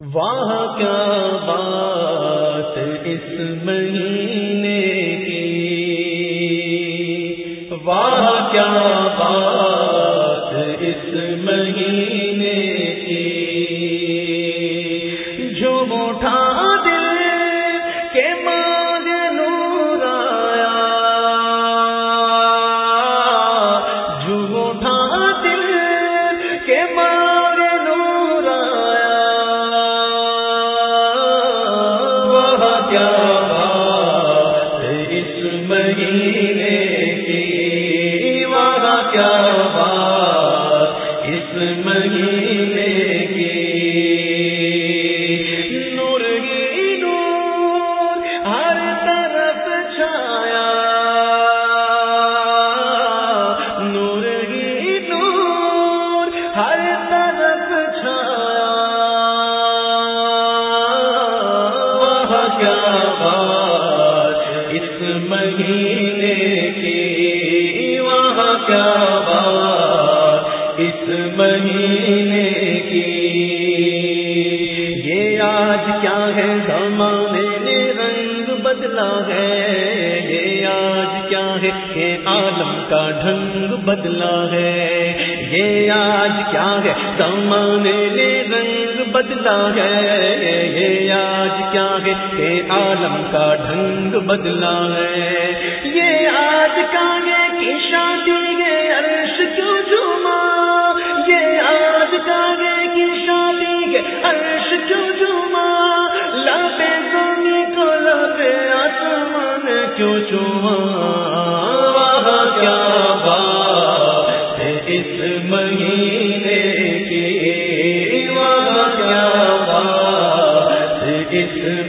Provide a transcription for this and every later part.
واہ کیا بات اس مہینے کی۔ واہ کیا مہینے کی وہاں کیا بات اس مہینے کی؟ یہ آج کیا ہے؟ زمانے نے رنگ بدلا ہے۔ یہ آج کیا ہے؟ یہ عالم کا ڈھنگ بدلا ہے۔ یہ آج کیا ہے؟ زمانے نے رنگ بدلا ہے۔ یہ آج کیا ہے یہ عالم کا ڈھنگ بدلا ہے۔ یہ آج کاگے کی شادی ہے، عرش کیوں جھوما یہ آج کاگے کی شادی ہے، عرش کیوں جھوما لبے زمین کو لبے آسمان کیوں چوما کیا بات ہے، اس مہینے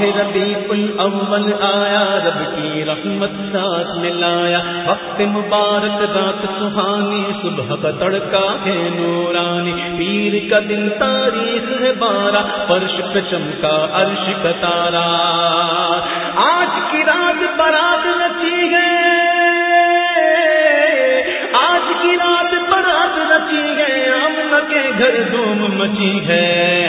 ماہ ربیع الاول آیا رب کی رحمت ساتھ ملایا وقت مبارک، رات سہانی، صبح کا تڑکا ہے نورانی۔ پیر کا دن تاریخ ہے بارہ، فرش پہ چمکا عرش کا تارا۔ آج کی رات برات نچی ہے۔ آج کی رات برات رچی ہے۔ امن کے گھر دھوم مچی ہے۔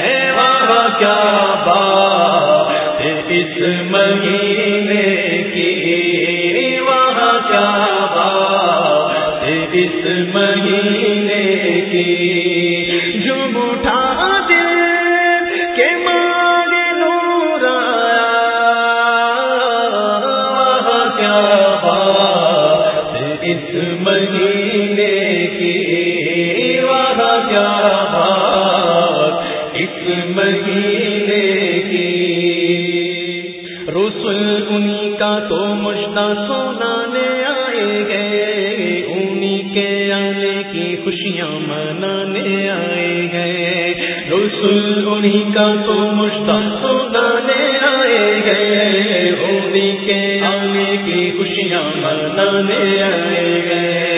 اس مہینے کی وہاں کیا بات اس مہینے کی سنانے آئے گئے انہی کے آنے کی خوشیاں منانے آئے گئے رسول انہی کا تو مشتہ سنانے آئے گئے انہی کے آنے کی خوشیاں منانے آئے گئے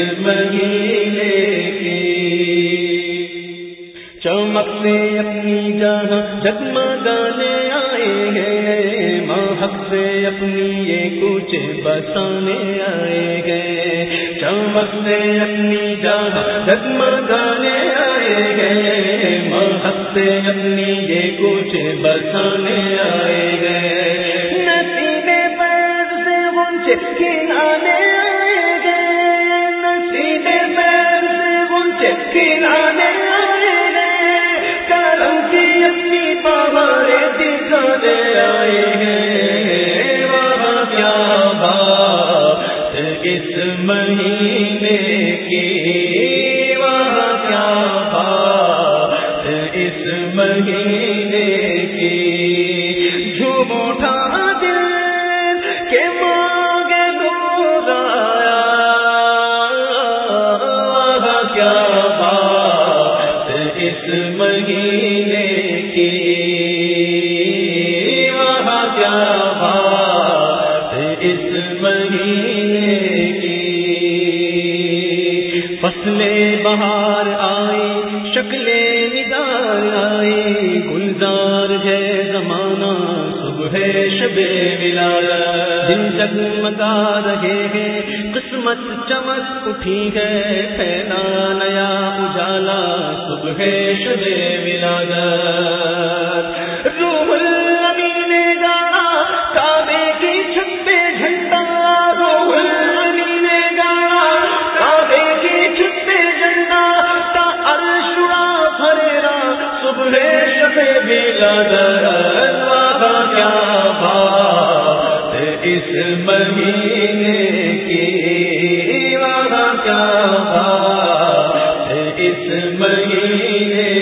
ہے اس مہینے کی۔ چمک سے اپنی جہاں جگمگانے آئے گئے ماہک سے اپنی یہ کچھ بسانے آئے گئے چمک سے اپنی جہاں جگمگانے آئے گئے ماہک سے اپنی یہ کچھ بسانے آئے گئے نصیب فیض اونچے کھلانے سے کھلانے آئے کرم کی اپنی پہاڑے دکھانے آئے ہیں۔ وہاں کیا بات اس مہینے کی؟ وہاں کیا بات اس مہینے مہینے کی وہاں کیا بات اس مہینے کی؟ فصلیں بہار آئی شکلیں نگار آئی گلزار ہے زمانہ، صبح شب ملال دن جگمگا رہے ہیں، قسمت چمک اٹھی ہے، پھیلا نیا اجالا۔ صبح شب ملال روح الامین گانا، کعبے کی چھت پہ جھنڈا۔ روح الامین گانا، کعبے کی چھت پہ جھنڈا۔ تا عرشڑا بھریرا صبح شب ملال وہاں کیا بات اس مہینے کی؟ مہینے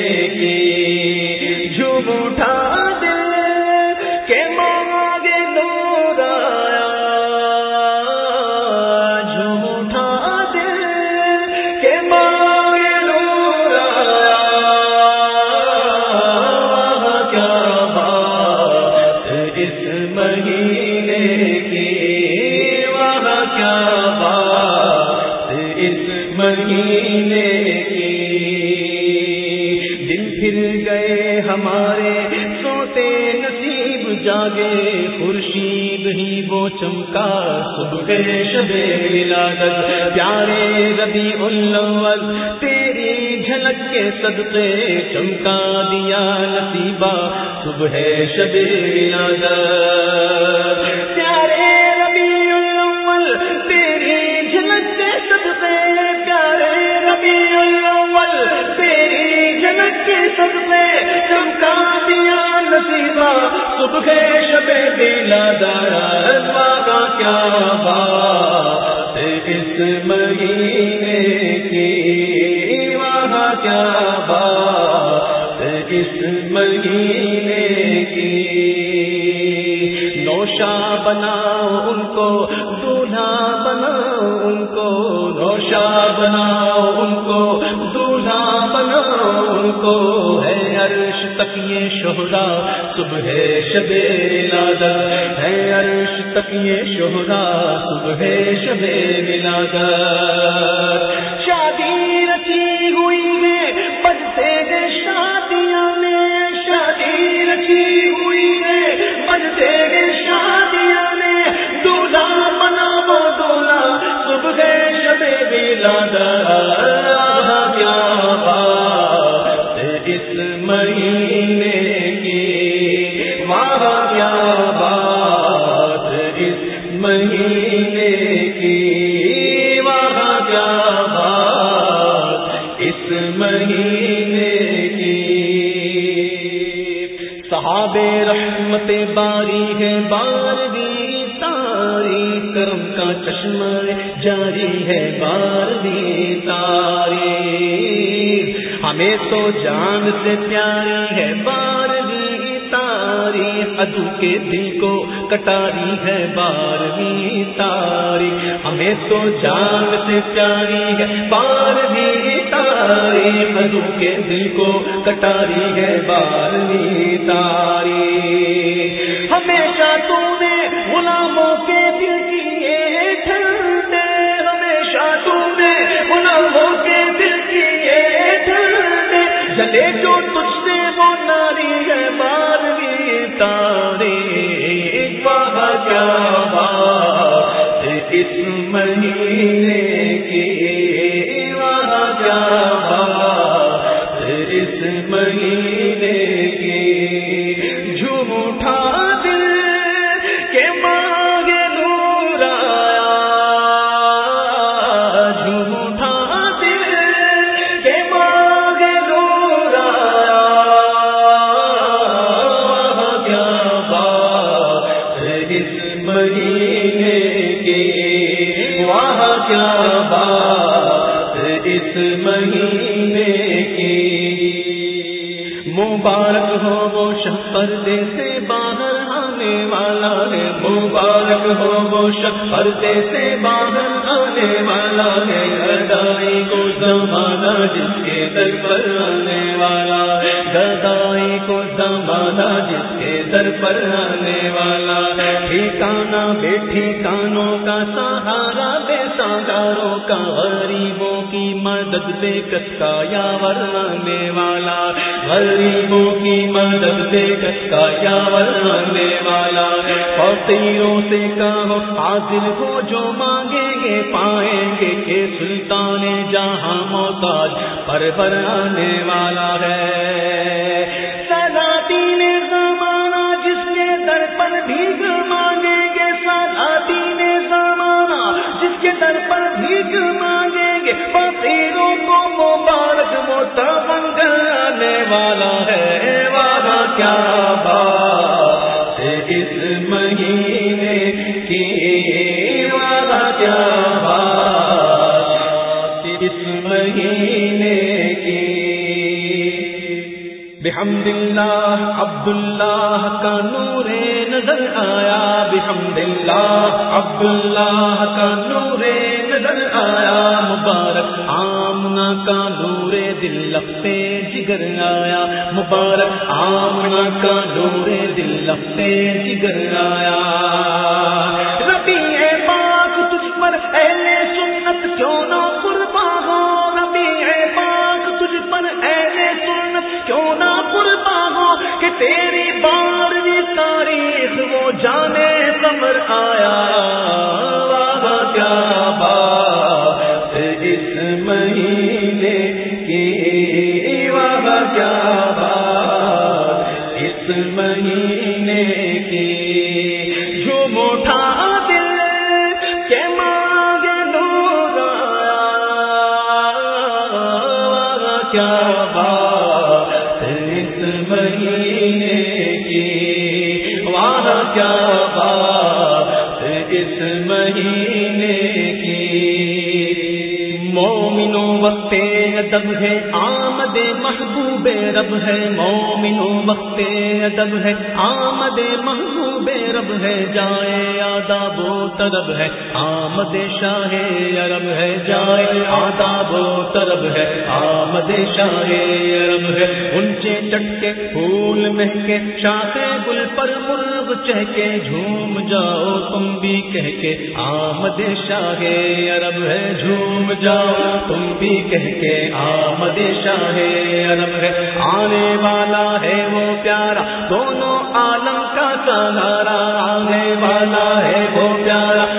شب ولادت، پیارے ربی الاول تیری جھلک کے صدقے چمکا دیا نصیبہ صبح شب ولادت۔ پیارے ربی الاول تیری جھلک کے صدقے، پیارے ربی الاول تیری جھلک کے صدقے چمکا دیا نصیبہ صبح شب ولادت۔ کیا بات اس مہینے کی؟ وہاں کیا بات اس مہینے کی؟ نوشا بناؤ ان کو، دولہا بناؤ ان کو نوشا بناؤ ان کو، دولہا بناؤ ان کو، ہے تک یہ شہرا صبح شب ولادت ہے عرش تک یہ شہرا صبح شب ولادت شادی رچی ہوئی ہے بجتے گے شادیاں میں۔ شادی رچی ہوئی ہے بجتے گے شادیاں میں۔ دولہا بنا وہ دولا صبح شب ولادت کیا بات اس مہینے کی، وہاں کیا بات اس مہینے کی؟ صحاب رحمت باری ہے بارہویں تاری کرم کا چشمہ جاری ہے بارہویں تاری ہمیں تو جان سے پیاری ہے بارہویں ادو کے دل کو کٹاری ہے بارہویں تاری ہمیں تو جان سے پیاری ہے بارہویں تاری ادو کے دل کو کٹاری ہے بارہویں تاری ہمیشہ تو نے غلاموں کے دل کیے ٹھنڈے۔ ہمیشہ تو نے غلاموں کے دل کیے ٹھنڈے۔ جلے جو تجھ سے وہ ناری ہے بارہویں تاری وہاں کیا اس مہینے کے وہاں جا اس مہینے اس مہینے کی مبارک ہو وہ شکر سے باہر آنے والا ہے۔ مبارک ہو وہ شکر سے باہر آنے والا ہے۔ گدائی کو زمانہ جس کے در پر آنے والا ہے۔ گدائی کو زمانہ جس کے در پر آنے والا ہے۔ ٹھیکانا بے ٹھیکانوں کا سہارا بے کا غریبوں کی مدد دے کس کا یا ورنے والا غریبوں کی مدد دے کس کا یا ورنے والا فقیروں سے کہو حاضر ہو جو مانگیں گے پائیں گے کہ سلطان جہاں محتاج پر پر آنے والا ہے۔ کے در پر بھیک مانگیں گے۔ فقیروں کو مبارک موٹا آنے والا ہے۔ والا کیا بات اس مہینے کی؟ والا کیا بات اس مہینے کی؟ بحمد اللہ عبد اللہ کا نور نظر آیا بحمد اللہ عبد اللہ کا نور نظر آیا، مبارک آمنا کا نور دل لپے جگر آیا، مبارک آمنا کا نور دل لپے جگر آیا۔ ربی ہے پاک تجھ پر اہل سنت کیوں نہ تیری بارہویں تاریخ وہ جانے قمر آیا۔ وہاں کیا بات اس مہینے کی؟ وہاں کیا بات اس مہینے کیا بات اس مہینے کی؟ مومنو وقت ادب ہے، آمد محبوب رب ہے۔ مومنو وقت ادب ہے، آمد محبوب رب ہے۔ جائے آداب و طرب ہے، آمد شاہ عرب ہے۔ جائے آداب و طرب ہے، آمد شاہ عرب ہے۔ اونچے چٹکے، پھول مہکے شاخ گل کہہ کے جھوم جاؤ، تم بھی کہہ کے آمد شاہ عرب ہے، جھوم جاؤ۔ تم بھی کہہ کے آمد شاہ عرب ہے۔ آنے والا ہے وہ پیارا، دونوں عالم کا سہارا۔ آنے والا ہے وہ پیارا۔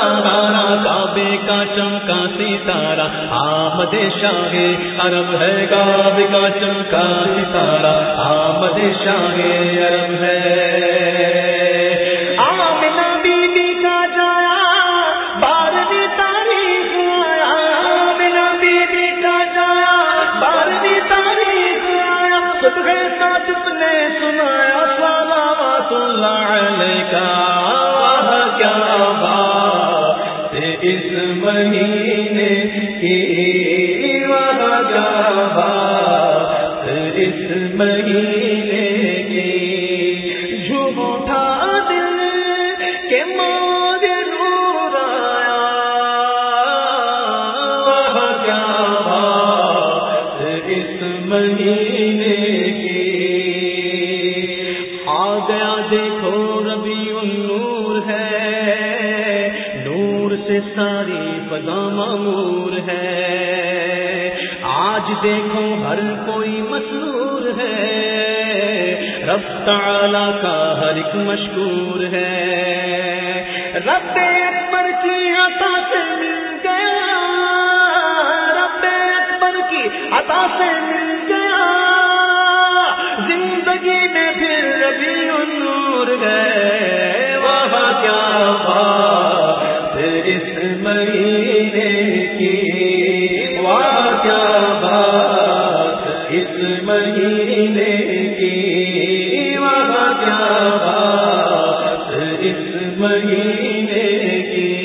سہارا، کعبے کا چمکا ستارہ۔ آمد شاہ عرب ہے، کعبے کا چمکا ستارہ۔ آمد شاہ عرب ہے۔ آمنہ بی بی کا جایا بارہویں تاریخ آیا۔ آمنہ بی بی کا جایا بارہویں تاریخ آیا۔ صبح صادق نے سنایا صلوات اللہ علیہ کا کیا بات۔ اس مہینے کی واہ بات اس مہینے معمور ہے۔ آج دیکھو ہر کوئی مسرور ہے۔ رب تعالی کا ہر ایک مشکور ہے۔ رب اکبر کی عطا سے مل گیا۔ رب اکبر کی عطا سے مل گیا۔ زندگی میں پھر ربی نور گئے وہاں کیا بات اس مہینے مہینے کی وہاں کیا بات مہینے کی۔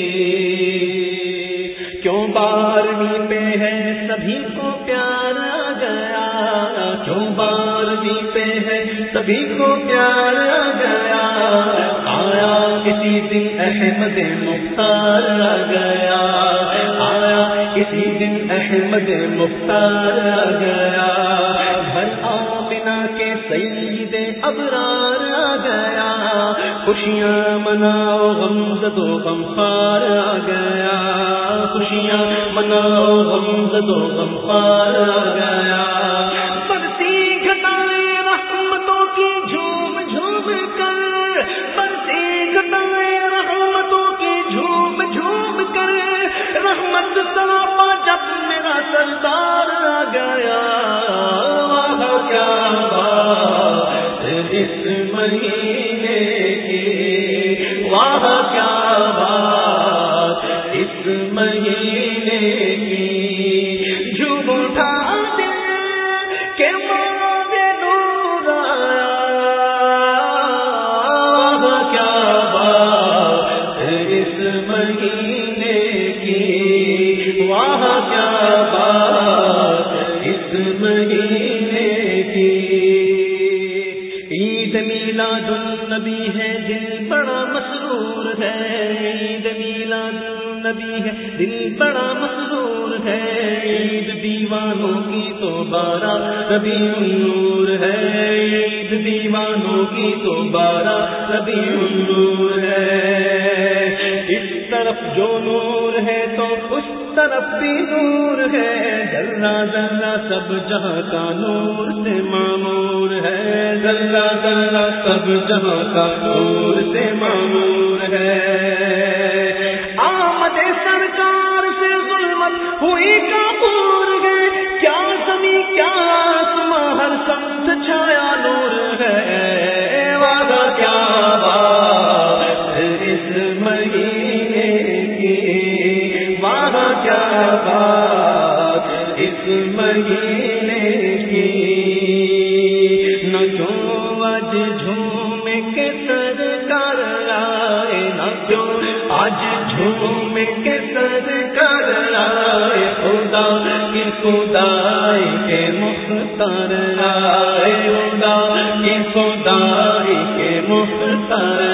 کیوں بارہویں پہ ہے سبھی کو پیار آ گیا؟ کیوں بارہویں پہ ہے سبھی کو پیار آ گیا؟ آیا کسی دن احمد مختار آ گیا؟ آیا کسی دن احمد مختار آ گیا؟ آمنا کے سعید ابرار آ گیا۔ خوشیاں مناؤ، غم زدو غم پار آ گیا۔ خوشیاں مناؤ، غم زدو غم پار آ گیا۔ برسی گھٹائے رحمتوں کی جھوم جھوم کر۔ برسی گھٹائے رحمتوں کی جھوم جھوم کر۔ رحمت سراپا جب سردار آ گیا۔ کیا بات اس مہینے کی۔ واہ کیا بات اس مہینے ہے، عید میلاد النبی ہے، دل بڑا مسرور ہے، عید دیوانوں کی تو بارہ ربی النور ہے، عید دیوانوں کی تو بارہ ربی النور ہے، اس طرف جو نور ہے تو اس طرف بھی نور ہے ذرا ذرا سب جہاں کا نور سے معمور ہے۔ ذرا ذرا سب جہاں کا نور سے معمور ہے۔ آمد سرکار سے ظلمت ہوئی کا پور گئے کیا زمین، کیا آسماں ہر سمت چھایا نور ہے۔ وعدہ کیا بات، اس مہینے کی وعدہ کیا بات اس مہینے کی؟ نہ کیوں آج جھوم کے سر کر آئے، نہ کیوں آج جھوم کے سر کر آئے، خدا کی خدائی کے مختار آئے، خدا کی خدائی کے مختار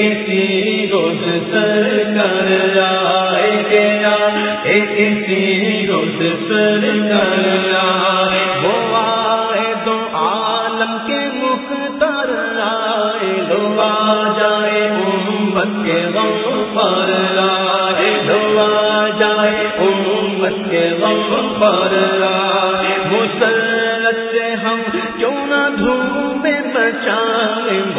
اسی روز سر کر آئے گیا کیا اسی روز سر کر آئے، وہ آئے دو عالم کے مختار آئے، لو آ جائے امت کے غم پر آئے، لو آ جائے امت کے غم پر آئے، مسلط سے ہم کیوں نہ دھوم مچائے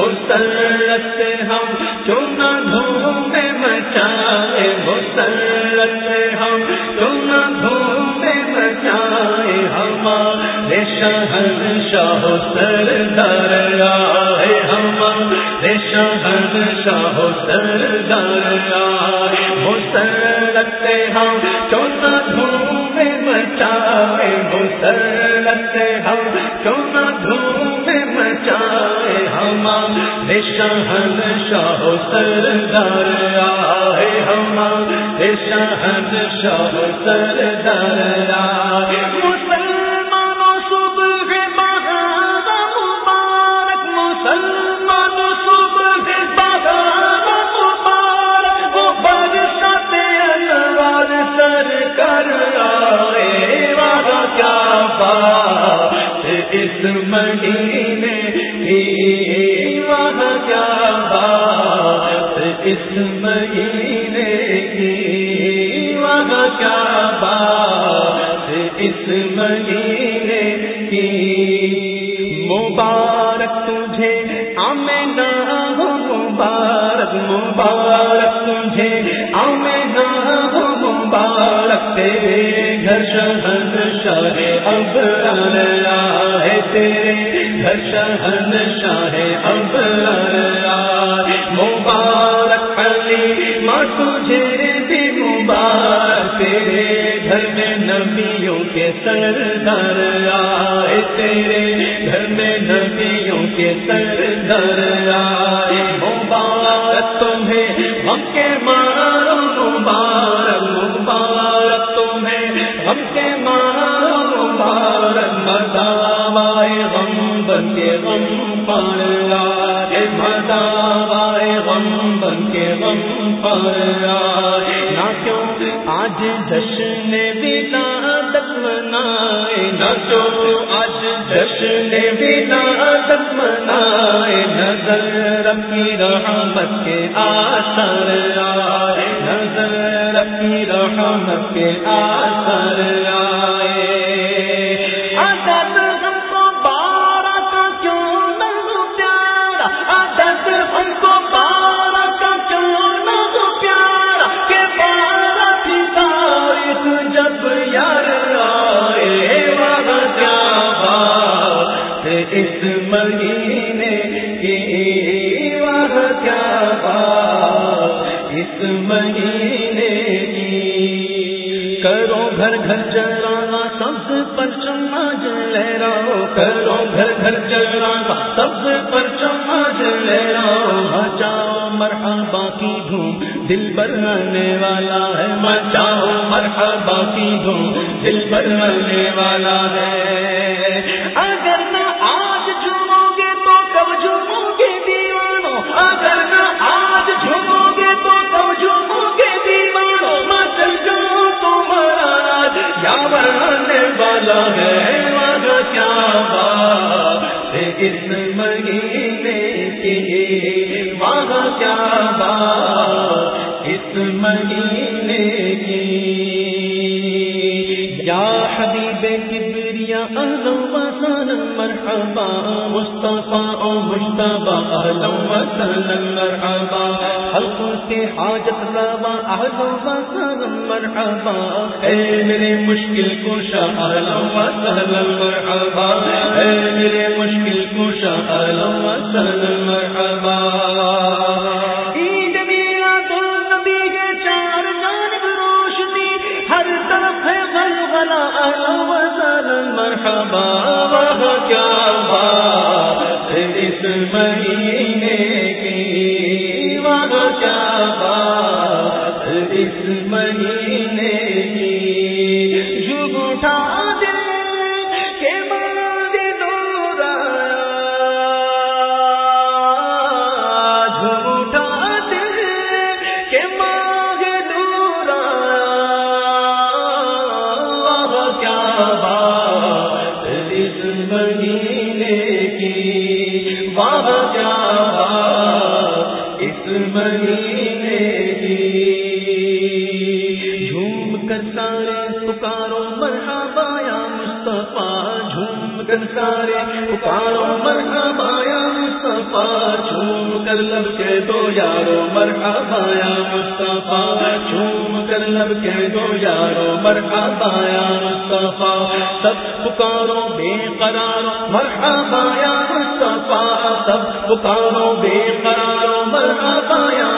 مسلط ہم کیوں نہ دھوم مچائے مسلط ہم کیوں نہ دھوم مچائے ہمارے شہن شاہ سردار آئے، ہمارے شہن شاہ سردار آئے۔ مسلط ہم کیوں مچائے مسلط ہم، کیوں نہ دھوم مچائے ہمارے شہن شاہ سردار آئے ہمارے شہن شاہ سردار آئے۔ مسلمانوں کیا بات اس مہینے کی؟ وہاں کیا بات اس مہینے کی؟ وہاں کیا بات اس مہینے کی؟ مبارک تجھے آمنا ہو مبارک مبارک تجھے آمنا ہو تیرے گھر شہن شاہ اب ہے تیرے گھر شہن شاہ اب مبارک علی ماں تجھے بھی مبارک تیرے گھر میں نبیوں کے سردار آئے تیرے گھر میں نبیوں کے سردار آئے مبارک تمہیں ہم کے مارو مبارک مبارک تمہیں ہم کے مارو مبارک مداوائے غم بن کے غم پڑا آئے۔ مداوائے غم بن کے غم پڑا نہ کیوں آج جشن ولادت منائے نہ آج جشن ولادت منائے نظر ربی رحمت کے آثر آئے نظر ربی رحمت کے آثر آئے اس مہینے کی وہاں کیا بات؟ اس مہینے کی کرو گھر گھر چلانا سبز پر چما کرو گھر گھر چلانا سبز پر چما جلے رہو ہاں مچاؤ مرحبا کی دھوم، دل بنانے والا ہے۔ ہاں مچاؤ مرحبا کی دھوم، دل بنانے والا ہے۔ کیا بنانے والا ہے؟ وہاں کیا بات؟ اس مہینے کے وہاں کیا بات؟ اس مہینے کی یا حبیب کبریا اہلا و سہلا مرحبا، مصطفیٰ او مشتبہ اہلا و سہلا مرحبا. حلق کے حاجت روا اہلا و سہلا مرحبا. اے میرے مشکل کشا اہلا و سہلا مرحبا. اے میرے مشکل کشا اہلا و سہلا مرحبا. مرحبا وہاں کیا بات اس مہینے کی؟ وہ کیا بات اس مہینے جھوم کر سارے پکارو مرحبا، یا مصطفیٰ، جھوم کر لب کے دو یارو، مرحبا، یا مصطفیٰ، جھوم کر لب کے دو یارو، مرحبا، یا مصطفیٰ، سب پکارو بے قرارو، مرحبا، یا مصطفیٰ، سب پکارو بے قرارو، مرحبا، یا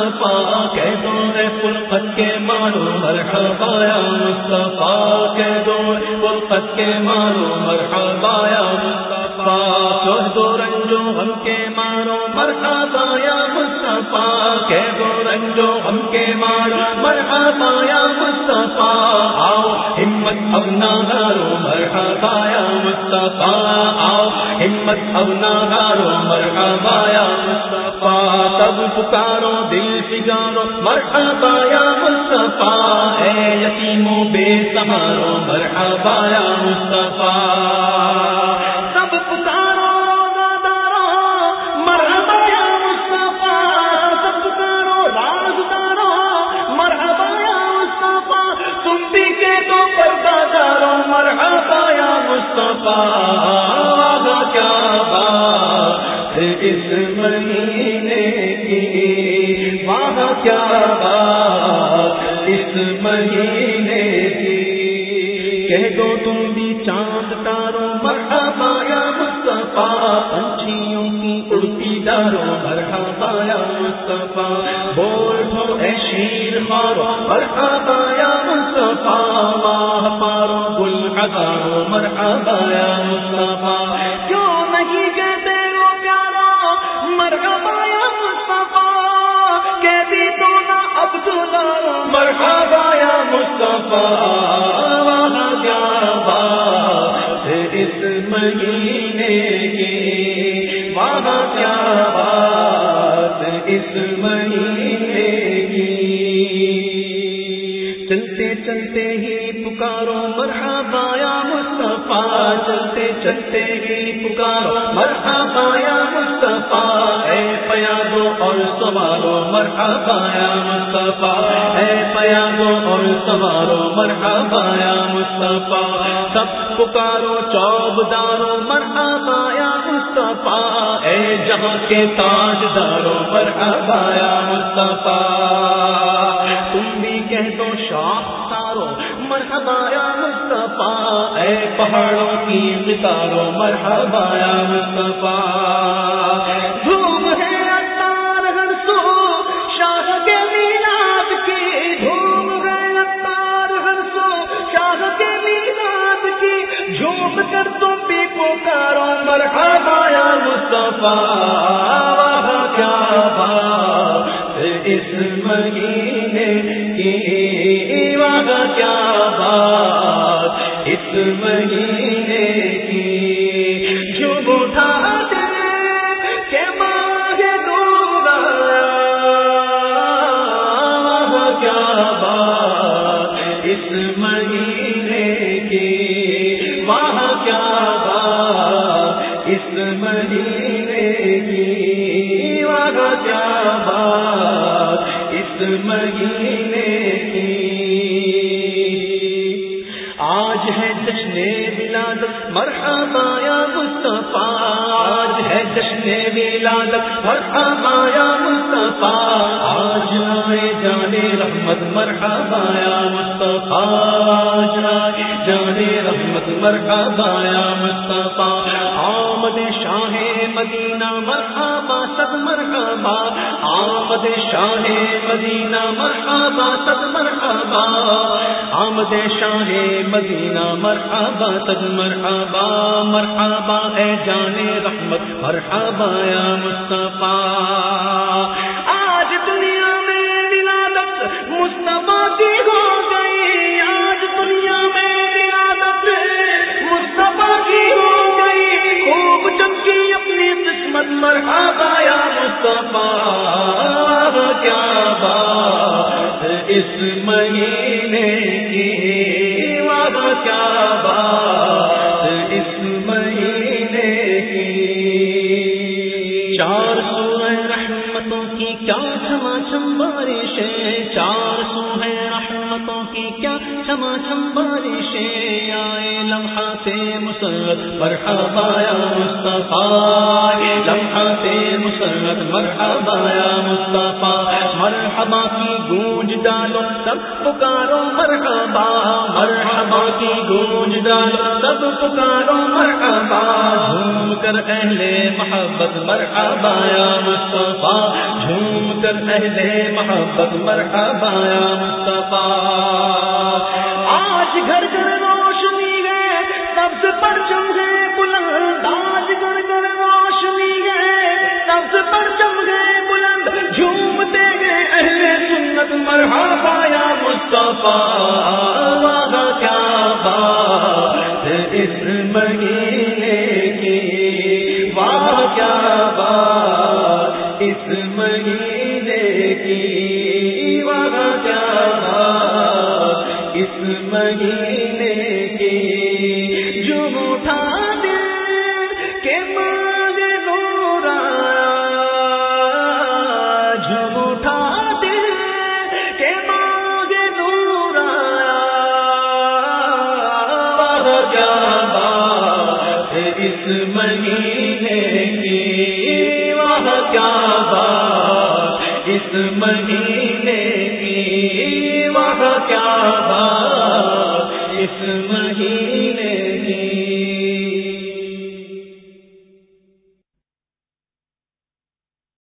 مصطفیٰ کہہ دو اے فرقت کے مارو مرحبا یا مصطفیٰ کہہ دو فرقت کے مارو مرحبا یا مصطفیٰ۔ کہہ دو رنجو ہم کے مارو، مرحبا یا مصطفیٰ کہہ دو رنجو ہم کے مارو، مرحبا یا مصطفیٰ، آؤ ہمت اب نہ ہارو مرحبا یا مصطفیٰ، آؤ ہمت اب نہ ہارو مرحبا یا مصطفیٰ تب پکارو، دل سگارو مرحبا یا مصطفیٰ ہے یتیموں بے سہارو مرحبا یا مصطفیٰ۔ مصطفیٰ کیا بات اس مہینے کی؟ وہاں کیا بات اس مہینے کی؟ کہہ دو تم بھی چاند تارو مرحبا یا مصطفیٰ، پنچھیوں کی اڑتی دارو مرحبا یا مصطفیٰ۔ بول دو اے شیر مارو مرحبا یا ہزاروں مرحبا یا مصطفیٰ۔ کیوں نہیں کہتے ہو پیارا مرحبا یا مصطفیٰ؟ کہتی تو نا عبداللہ۔ مرحبا یا مصطفیٰ وہاں کیا بات اس مہینے کی؟ وہاں کیا بات اس مہینے چلتے ہی پکارو مرحبا یا مصطفیٰ، چلتے چلتے ہی پکارو مرحبا یا مصطفیٰ، اے پیادو اور سوارو مرحبا یا مصطفیٰ، اے پیادو اور سوارو مرحبا یا مصطفیٰ، سب پکارو چوب دارو مرحبا یا مصطفیٰ، اے جہاں کے تاج دارو مرحبا یا مصطفیٰ، تم بھی کہہ دو شاخ سارو مرحبا یا مصطفیٰ، اے پہاڑوں کی ستارو مرحبا یا مصطفیٰ۔ دھوم ہے اتار ہر سو، شاہ کے میلاد کی۔ دھوم ہے اتار ہر سو، شاہ کے میلاد کی۔ جھوم کر تم بھی پکارو، مرحبا یا مصطفیٰ۔ کیا اس مہینے کی بات اس مہینے کی جو اٹھا دے کہ مانگے دورا کیا بات اس مہینے کی وہاں کیا بات اس مہینے کی وہاں کیا بات اس مہینے مرحبا یا مصطفیٰ، آج ہے جشن ولادت مرحبا یا مصطفیٰ، آج آئے جانے رحمت۔ مرحبا یا مصطفیٰ، آج آئے جانے رحمت۔ مرحبا یا مصطفیٰ، آمد شاہ مدینہ۔ مرحبا سب مرحبا، آمد شاہ مدینہ۔ مرحبا سب مرحبا۔ آمد شاہ مدینہ، مرحبا سب مرحبا مرحبا، اے جانے رحمت، مرحبا یا مصطفیٰ۔ آج دنیا میں ولادت مصطفیٰ کی ہو گئی، آج دنیا میں ولادت مصطفیٰ کی ہو گئی۔ خوب چمکی اپنی قسمت، مرحبا یا مصطفیٰ۔ کیا بات اس مہینے کی وہاں کیا بات اس مہینے کی؟ چار سو رحمتوں کی کیا چھما چھم بارشیں، چار چھما چھم بارشیں آئے لمحہ سے مسرت مرحبا یا مصطفیٰ۔ لمحہ سے مسرت مرحبا یا مصطفیٰ۔ مرحبا کی گونج ڈالو، سب پکارو مرحبا۔ مرحبا کی گونج ڈالو، سب پکارو مرحبا۔ جھوم کر اہل محبت مرحبا یا مصطفیٰ۔ جھوم کر اہل محبت مرحبا یا مصطفیٰ۔ آج گھر گھر روشنی ہے سب سے پرچم ہے، بلند آج گھر گھر روشنی ہے۔ سب سے پرچم ہے، بلند جھومتے گئے اہل سنت مرحبا یا مصطفیٰ کیا بات اس مہینے